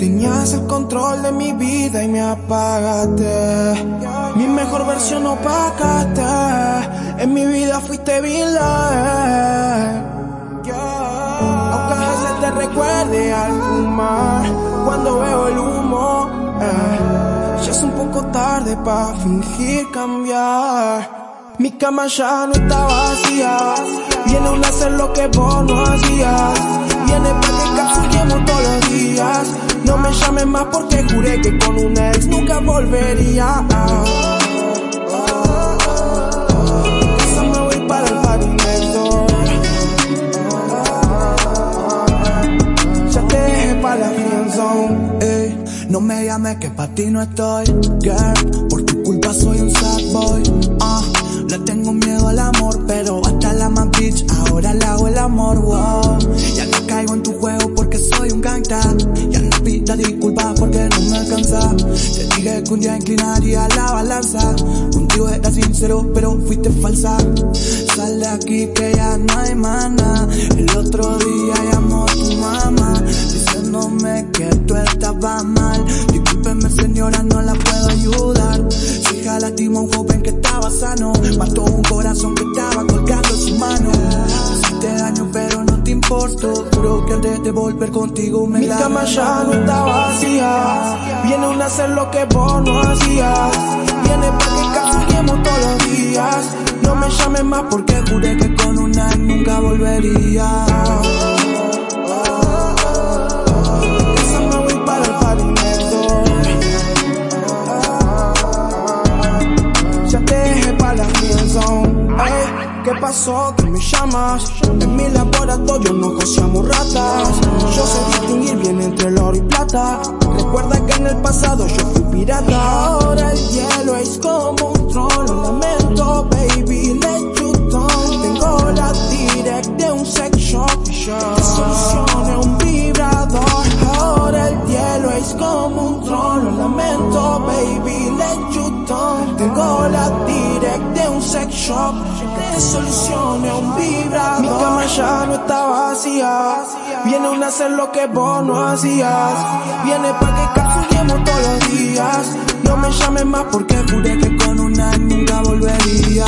Tenías el control de mi vida y me apagaste. Mi mejor versión opacaste. En mi vida fuiste vila. Aunque a veces te recuerde algo. Cuando veo el humo, eh, ya es un poco tarde para fingir cambiar. Mi cama ya no está vacía. Viene un hacer lo que vos no hacías. Viene para que todos los días. Me llames más porque juré que con un ex nunca volvería. Esa me voy para el door. Ya te dejé para la friendzone. Ey, no me llames que pa' ti no estoy. Girl, por tu culpa soy un sad boy. Ah, Te dije que un día inclinaría la balanza. Contigo era sincero, pero fuiste falsa. Sal de aquí que ya no hay mana. El otro día llamó tu mamá diciéndome que tú estabas mal. Discúlpeme señora, no la puedo ayudar. Hija lastimó a un joven que estaba sano. Mató un corazón que Juro que antes de volver contigo me Mi cama ya no está vacía. Viene un hacer lo que vos no hacías. Viene para que capsullemos todos los días. No me llames más porque juré que con una nunca volvería. ¿qué pasó? ¿Qué me llamas? En mi laboratorio no cociamos Recuerda que en el pasado yo fui pirata. Ahora el hielo es como un trono. Lamento, baby, let you down. Tengo la direct de un sex shop. Que un vibrador. Ahora el hielo es como un trono. Lamento, baby, let you down. Tengo shop que te solucione un vibrador. Mi cama ya no está vacía. Viene una a hacer lo que vos no hacías. Viene pa' que capsullemos todos los días. No me llames más porque juré que con una nunca volvería.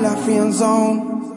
la friend zone.